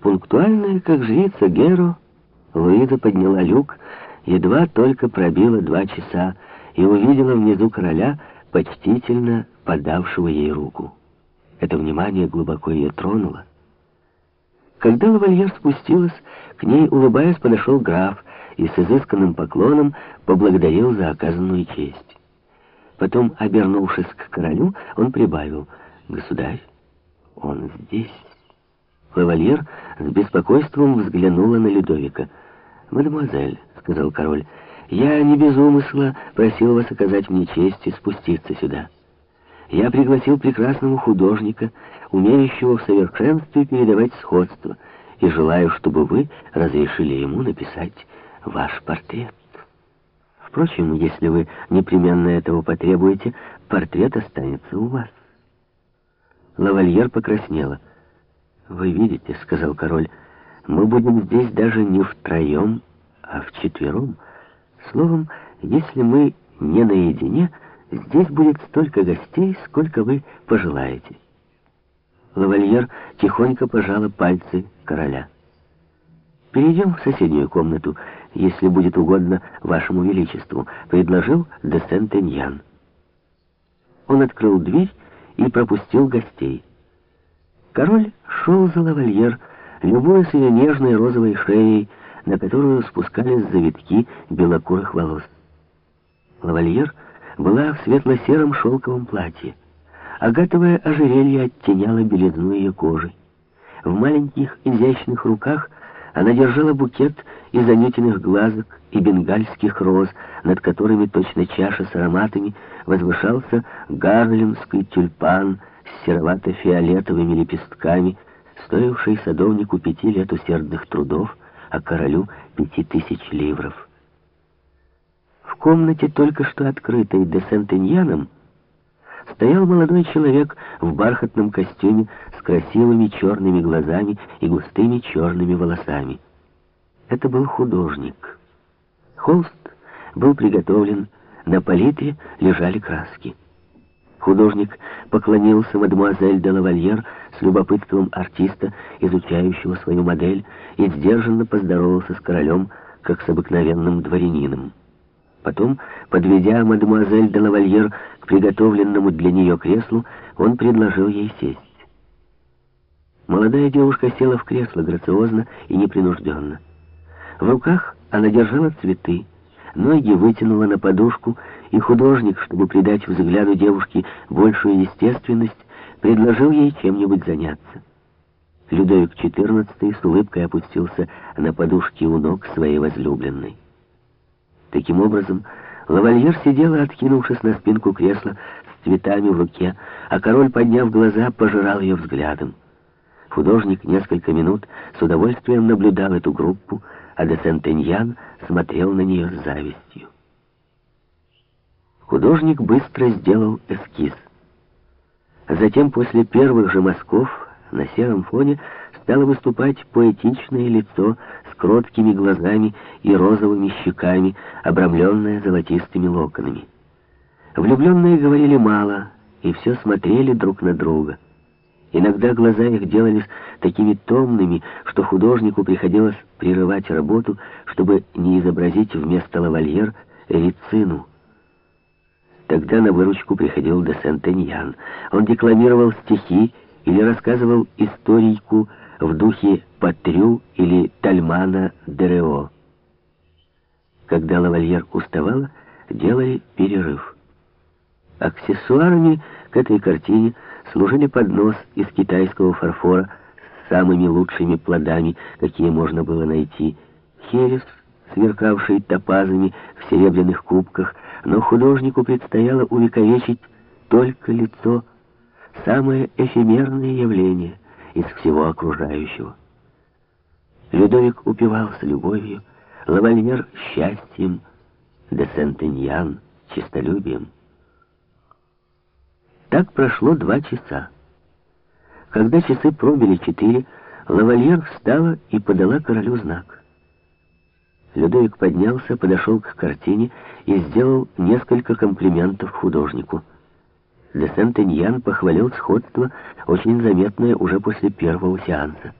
Пунктуальная, как жрица Геро, Луиза подняла люк, едва только пробила два часа и увидела внизу короля, почтительно подавшего ей руку. Это внимание глубоко ее тронуло. Когда лавальер спустилась, к ней, улыбаясь, подошел граф и с изысканным поклоном поблагодарил за оказанную честь. Потом, обернувшись к королю, он прибавил, «Государь, он здесь». Лавальер с беспокойством взглянула на Людовика. «Мадемуазель», — сказал король, — «я не без умысла просил вас оказать мне честь и спуститься сюда. Я пригласил прекрасного художника, умеющего в совершенстве передавать сходство, и желаю, чтобы вы разрешили ему написать ваш портрет. Впрочем, если вы непременно этого потребуете, портрет останется у вас». Лавальер покраснела. «Вы видите», — сказал король, — «мы будем здесь даже не втроем, а вчетвером. Словом, если мы не наедине, здесь будет столько гостей, сколько вы пожелаете». Лавальер тихонько пожала пальцы короля. «Перейдем в соседнюю комнату, если будет угодно вашему величеству», — предложил де Сент-Эньян. Он открыл дверь и пропустил гостей. Король шел за лавальер, любуясь ее нежной розовой шеей, на которую спускались завитки белокурых волос. Лавальер была в светло-сером шелковом платье. Агатовое ожерелье оттеняло белизну ее кожи. В маленьких изящных руках она держала букет из анютиных глазок и бенгальских роз, над которыми точно чаша с ароматами возвышался гарлемский тюльпан серовато-фиолетовыми лепестками, стоивший садовнику пяти лет усердных трудов, а королю пяти тысяч ливров. В комнате, только что открытой де Сентеньяном, стоял молодой человек в бархатном костюме с красивыми черными глазами и густыми черными волосами. Это был художник. Холст был приготовлен, на палитре лежали краски. Художник поклонился мадемуазель де лавальер с любопытством артиста, изучающего свою модель, и сдержанно поздоровался с королем, как с обыкновенным дворянином. Потом, подведя мадемуазель де лавальер к приготовленному для нее креслу, он предложил ей сесть. Молодая девушка села в кресло грациозно и непринужденно. В руках она держала цветы, ноги вытянула на подушку, и художник, чтобы придать взгляду девушки большую естественность, предложил ей чем-нибудь заняться. Людовик XIV с улыбкой опустился на подушки у ног своей возлюбленной. Таким образом, лавальер сидела, откинувшись на спинку кресла с цветами в руке, а король, подняв глаза, пожирал ее взглядом. Художник несколько минут с удовольствием наблюдал эту группу, а де Сентеньян смотрел на нее с завистью. Художник быстро сделал эскиз. Затем, после первых же мазков, на сером фоне стало выступать поэтичное лицо с кроткими глазами и розовыми щеками, обрамленное золотистыми локонами. Влюбленные говорили мало и все смотрели друг на друга. Иногда глаза их делались такими томными, что художнику приходилось прерывать работу, чтобы не изобразить вместо лавальер рицину. Тогда на выручку приходил де Сентеньян. Он декламировал стихи или рассказывал историйку в духе Патрю или Тальмана Дерео. Когда лавальер уставала, делали перерыв. Аксессуарами к этой картине служили поднос из китайского фарфора с самыми лучшими плодами, какие можно было найти, херес, сверкавший топазами в серебряных кубках, но художнику предстояло увековечить только лицо, самое эфемерное явление из всего окружающего. Людовик упивался любовью, лавальер — счастьем, де Сентеньян — честолюбием. Так прошло два часа. Когда часы пробили четыре, лавальер встала и подала королю знак. Людовик поднялся, подошел к картине и сделал несколько комплиментов художнику. Де Сент-Эньян похвалил сходство, очень заметное уже после первого сеанса.